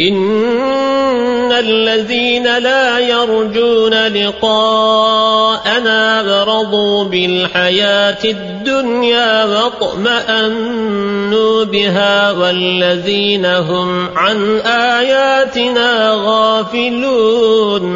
إن الذين لا يرجون لقاءنا برضوا بالحياة الدنيا واطمأنوا بها والذين هم عن آياتنا غافلون